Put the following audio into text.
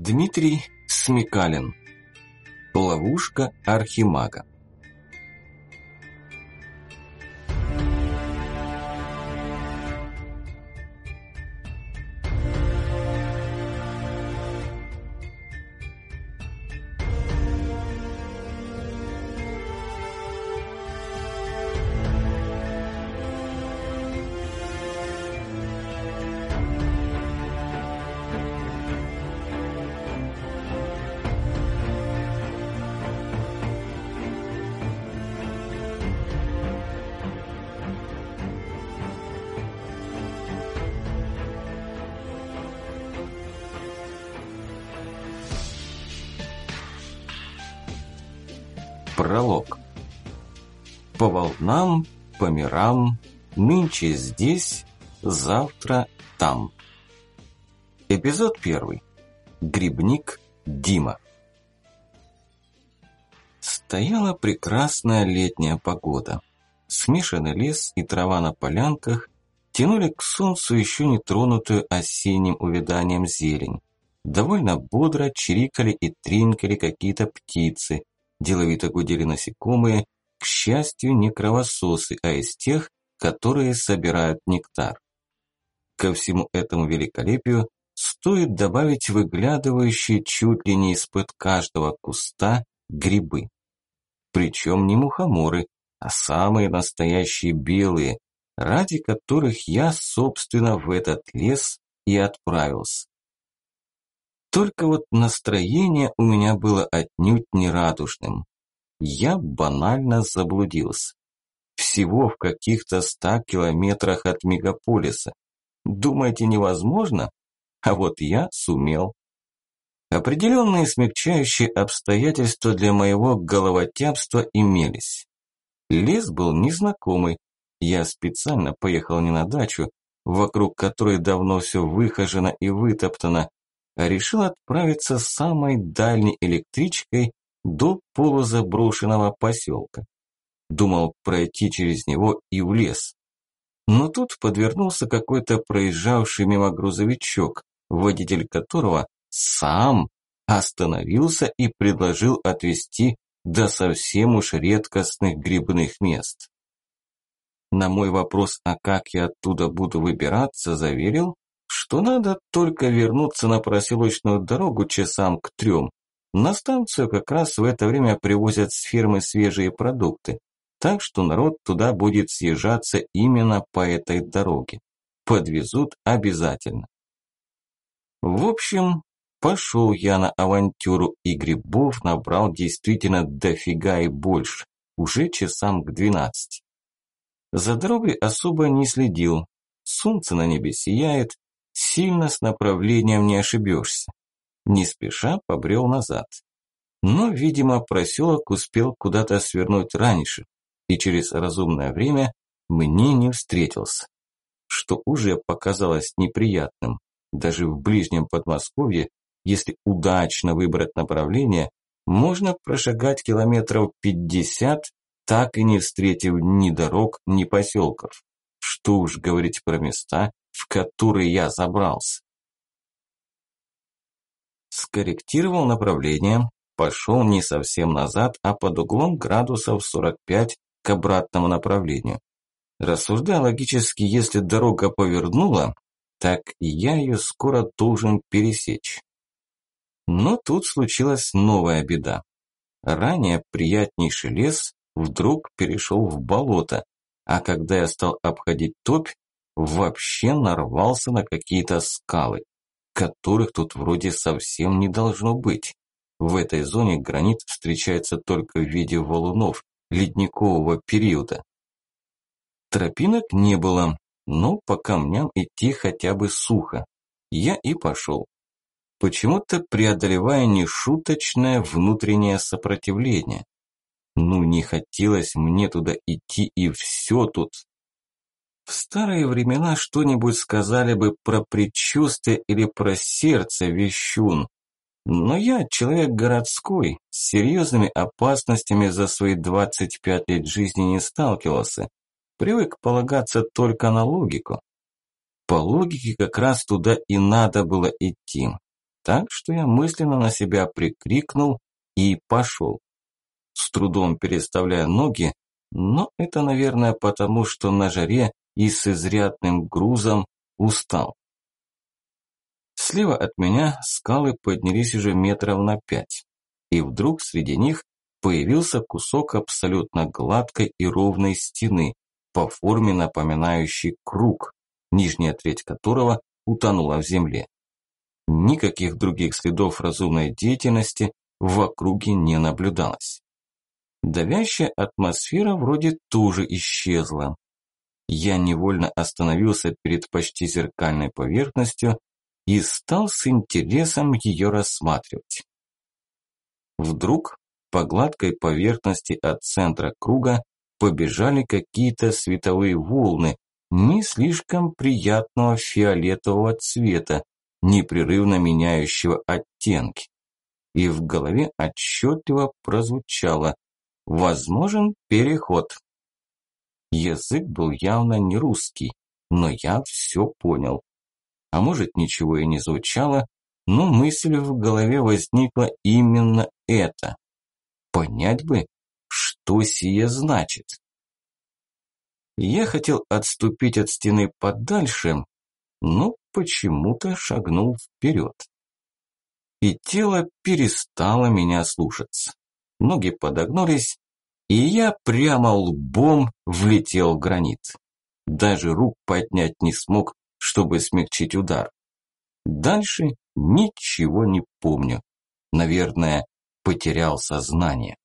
Дмитрий Смекалин. Ловушка Архимага. Пролог. По волнам, по мирам, нынче здесь, завтра там. Эпизод первый. Грибник Дима. Стояла прекрасная летняя погода. Смешанный лес и трава на полянках тянули к солнцу еще не тронутую осенним увяданием зелень. Довольно бодро чирикали и тринкали какие-то птицы, Деловито гудели насекомые, к счастью, не кровососы, а из тех, которые собирают нектар. Ко всему этому великолепию стоит добавить выглядывающие чуть ли не из-под каждого куста грибы. Причем не мухоморы, а самые настоящие белые, ради которых я, собственно, в этот лес и отправился. Только вот настроение у меня было отнюдь не радужным. Я банально заблудился. Всего в каких-то ста километрах от мегаполиса. Думаете, невозможно? А вот я сумел. Определенные смягчающие обстоятельства для моего головотяпства имелись. Лес был незнакомый. Я специально поехал не на дачу, вокруг которой давно все выхожено и вытоптано, решил отправиться самой дальней электричкой до полузаброшенного поселка. Думал пройти через него и в лес. Но тут подвернулся какой-то проезжавший мимо грузовичок, водитель которого сам остановился и предложил отвезти до совсем уж редкостных грибных мест. На мой вопрос, а как я оттуда буду выбираться, заверил, что надо только вернуться на проселочную дорогу часам к трем. На станцию как раз в это время привозят с фермы свежие продукты, так что народ туда будет съезжаться именно по этой дороге. Подвезут обязательно. В общем, пошел я на авантюру и грибов набрал действительно дофига и больше, уже часам к двенадцати. За дорогой особо не следил, солнце на небе сияет, Сильно с направлением не ошибешься. Не спеша побрел назад. Но, видимо, проселок успел куда-то свернуть раньше, и через разумное время мне не встретился. Что уже показалось неприятным. Даже в ближнем Подмосковье, если удачно выбрать направление, можно прошагать километров пятьдесят, так и не встретив ни дорог, ни поселков. Что уж говорить про места, в который я забрался. Скорректировал направление, пошел не совсем назад, а под углом градусов 45 к обратному направлению. Рассуждая логически, если дорога повернула, так я ее скоро должен пересечь. Но тут случилась новая беда. Ранее приятнейший лес вдруг перешел в болото, а когда я стал обходить топь, вообще нарвался на какие-то скалы, которых тут вроде совсем не должно быть. В этой зоне гранит встречается только в виде валунов ледникового периода. Тропинок не было, но по камням идти хотя бы сухо. Я и пошел. Почему-то преодолевая нешуточное внутреннее сопротивление. Ну, не хотелось мне туда идти, и все тут. В старые времена что-нибудь сказали бы про предчувствие или про сердце вещун. Но я человек городской, с серьезными опасностями за свои 25 лет жизни не сталкивался. Привык полагаться только на логику. По логике как раз туда и надо было идти. Так что я мысленно на себя прикрикнул и пошел. С трудом переставляя ноги, но это, наверное, потому, что на жаре и с изрядным грузом устал. Слева от меня скалы поднялись уже метров на пять, и вдруг среди них появился кусок абсолютно гладкой и ровной стены, по форме напоминающий круг, нижняя треть которого утонула в земле. Никаких других следов разумной деятельности в округе не наблюдалось. Давящая атмосфера вроде тоже исчезла. Я невольно остановился перед почти зеркальной поверхностью и стал с интересом ее рассматривать. Вдруг по гладкой поверхности от центра круга побежали какие-то световые волны не слишком приятного фиолетового цвета, непрерывно меняющего оттенки. И в голове отчетливо прозвучало Возможен переход. Язык был явно не русский, но я все понял. А может, ничего и не звучало, но мысль в голове возникла именно это. Понять бы, что сие значит. Я хотел отступить от стены подальше, но почему-то шагнул вперед. И тело перестало меня слушаться ноги подогнулись, и я прямо лбом влетел в гранит. Даже рук поднять не смог, чтобы смягчить удар. Дальше ничего не помню. Наверное, потерял сознание.